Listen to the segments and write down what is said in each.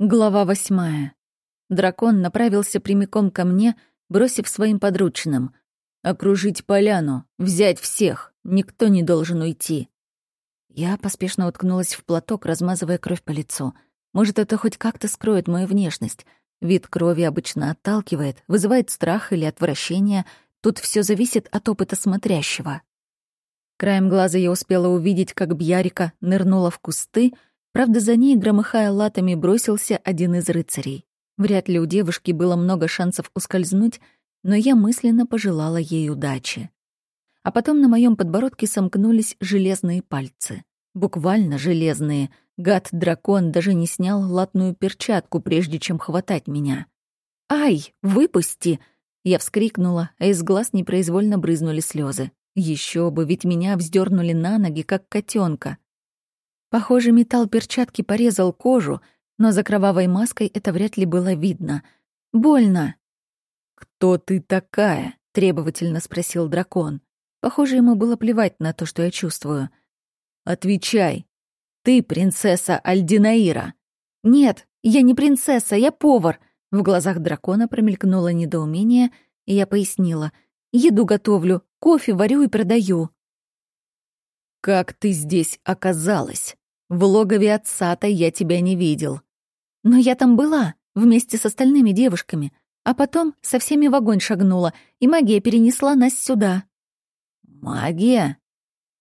Глава восьмая. Дракон направился прямиком ко мне, бросив своим подручным. «Окружить поляну, взять всех, никто не должен уйти». Я поспешно уткнулась в платок, размазывая кровь по лицу. Может, это хоть как-то скроет мою внешность. Вид крови обычно отталкивает, вызывает страх или отвращение. Тут все зависит от опыта смотрящего. Краем глаза я успела увидеть, как Бьярика нырнула в кусты — Правда, за ней, громыхая латами, бросился один из рыцарей. Вряд ли у девушки было много шансов ускользнуть, но я мысленно пожелала ей удачи. А потом на моем подбородке сомкнулись железные пальцы. Буквально железные. Гад-дракон даже не снял латную перчатку, прежде чем хватать меня. «Ай, выпусти!» Я вскрикнула, а из глаз непроизвольно брызнули слезы. Еще бы, ведь меня вздернули на ноги, как котенка. Похоже, металл перчатки порезал кожу, но за кровавой маской это вряд ли было видно. Больно. «Кто ты такая?» — требовательно спросил дракон. Похоже, ему было плевать на то, что я чувствую. «Отвечай. Ты принцесса Альдинаира». «Нет, я не принцесса, я повар». В глазах дракона промелькнуло недоумение, и я пояснила. «Еду готовлю, кофе варю и продаю». «Как ты здесь оказалась? В логове отца-то я тебя не видел». «Но я там была, вместе с остальными девушками, а потом со всеми в огонь шагнула, и магия перенесла нас сюда». «Магия?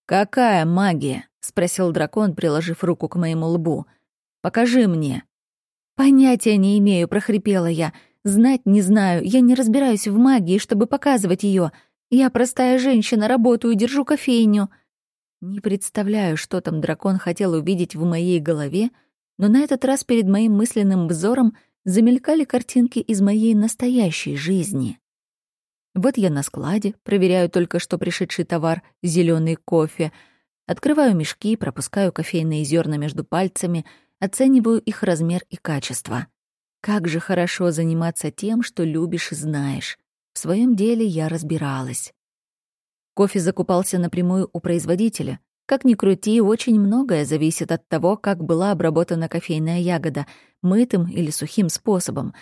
Какая магия?» — спросил дракон, приложив руку к моему лбу. «Покажи мне». «Понятия не имею», — прохрипела я. «Знать не знаю, я не разбираюсь в магии, чтобы показывать ее. Я простая женщина, работаю, держу кофейню». Не представляю, что там дракон хотел увидеть в моей голове, но на этот раз перед моим мысленным взором замелькали картинки из моей настоящей жизни. Вот я на складе, проверяю только что пришедший товар — зеленый кофе, открываю мешки, пропускаю кофейные зерна между пальцами, оцениваю их размер и качество. Как же хорошо заниматься тем, что любишь и знаешь. В своем деле я разбиралась. Кофе закупался напрямую у производителя. Как ни крути, очень многое зависит от того, как была обработана кофейная ягода, мытым или сухим способом.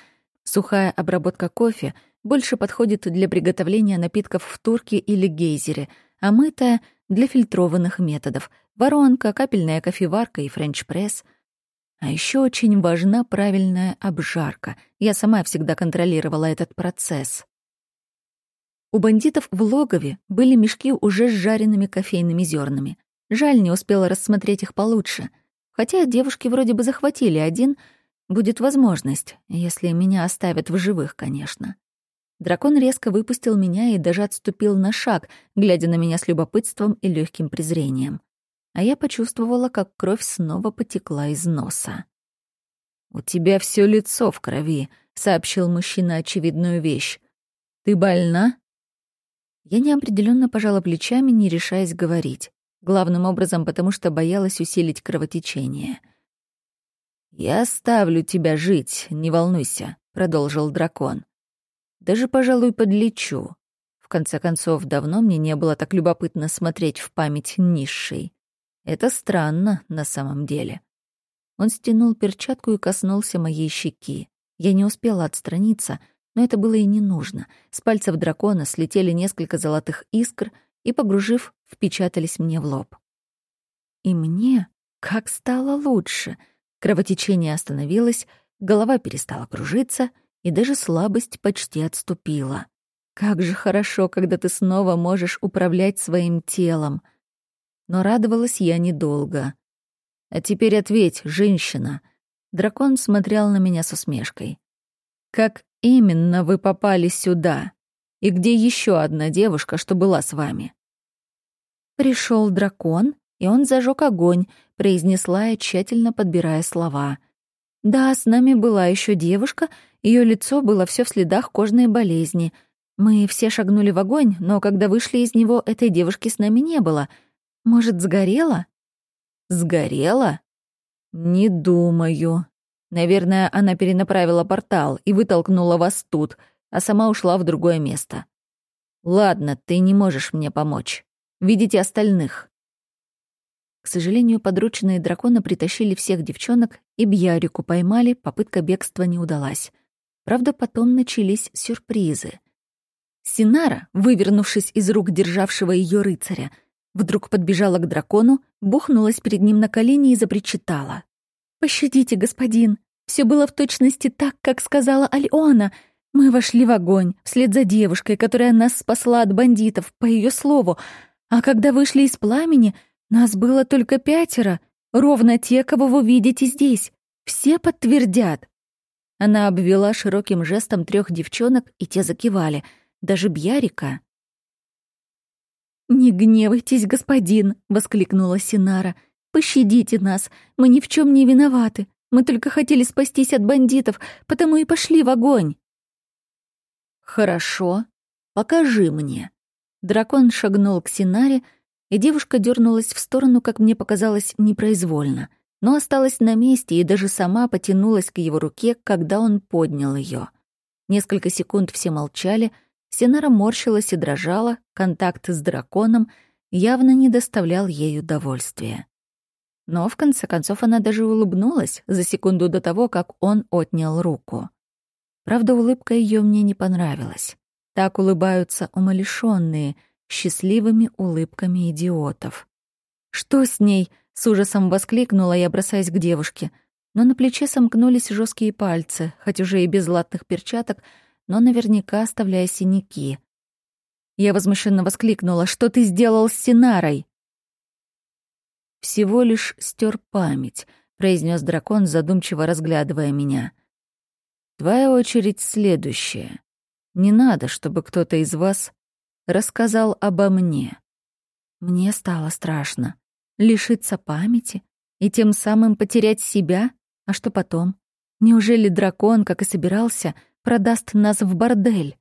Сухая обработка кофе больше подходит для приготовления напитков в турке или гейзере, а мытая — для фильтрованных методов — воронка, капельная кофеварка и френч-пресс. А еще очень важна правильная обжарка. Я сама всегда контролировала этот процесс. У бандитов в логове были мешки уже с жареными кофейными зернами. Жаль, не успела рассмотреть их получше. Хотя девушки вроде бы захватили один, будет возможность, если меня оставят в живых, конечно. Дракон резко выпустил меня и даже отступил на шаг, глядя на меня с любопытством и легким презрением. А я почувствовала, как кровь снова потекла из носа. «У тебя все лицо в крови», — сообщил мужчина очевидную вещь. «Ты больна?» Я неопределенно пожала плечами, не решаясь говорить. Главным образом, потому что боялась усилить кровотечение. «Я оставлю тебя жить, не волнуйся», — продолжил дракон. «Даже, пожалуй, подлечу. В конце концов, давно мне не было так любопытно смотреть в память низшей. Это странно на самом деле». Он стянул перчатку и коснулся моей щеки. Я не успела отстраниться — но это было и не нужно. С пальцев дракона слетели несколько золотых искр и, погружив, впечатались мне в лоб. И мне как стало лучше. Кровотечение остановилось, голова перестала кружиться, и даже слабость почти отступила. Как же хорошо, когда ты снова можешь управлять своим телом. Но радовалась я недолго. А теперь ответь, женщина. Дракон смотрел на меня с усмешкой. Как именно вы попали сюда? И где еще одна девушка, что была с вами?» Пришел дракон, и он зажег огонь, произнесла я, тщательно подбирая слова. Да, с нами была еще девушка, ее лицо было все в следах кожной болезни. Мы все шагнули в огонь, но когда вышли из него, этой девушки с нами не было. Может, сгорела? Сгорела? Не думаю. Наверное, она перенаправила портал и вытолкнула вас тут, а сама ушла в другое место. Ладно, ты не можешь мне помочь. Видите остальных. К сожалению, подручные дракона притащили всех девчонок И Бьярику поймали, попытка бегства не удалась. Правда, потом начались сюрпризы. Синара, вывернувшись из рук державшего ее рыцаря, вдруг подбежала к дракону, бухнулась перед ним на колени и запричитала. «Пощадите, господин! Все было в точности так, как сказала Альона. Мы вошли в огонь, вслед за девушкой, которая нас спасла от бандитов, по ее слову. А когда вышли из пламени, нас было только пятеро, ровно те, кого вы видите здесь. Все подтвердят». Она обвела широким жестом трех девчонок, и те закивали. Даже Бьярика. «Не гневайтесь, господин!» — воскликнула Синара. «Пощадите нас, мы ни в чем не виноваты. Мы только хотели спастись от бандитов, потому и пошли в огонь». «Хорошо, покажи мне». Дракон шагнул к Синаре, и девушка дернулась в сторону, как мне показалось, непроизвольно — но осталась на месте и даже сама потянулась к его руке, когда он поднял ее. Несколько секунд все молчали, Синара морщилась и дрожала, контакт с драконом явно не доставлял ей удовольствия. Но в конце концов она даже улыбнулась за секунду до того, как он отнял руку. Правда, улыбка ее мне не понравилась. Так улыбаются умалишенные, счастливыми улыбками идиотов. «Что с ней?» С ужасом воскликнула я, бросаясь к девушке. Но на плече сомкнулись жесткие пальцы, хоть уже и без латных перчаток, но наверняка оставляя синяки. Я возмущенно воскликнула. «Что ты сделал с Синарой?» «Всего лишь стер память», — произнес дракон, задумчиво разглядывая меня. «Твоя очередь следующая. Не надо, чтобы кто-то из вас рассказал обо мне». Мне стало страшно. Лишиться памяти и тем самым потерять себя? А что потом? Неужели дракон, как и собирался, продаст нас в бордель?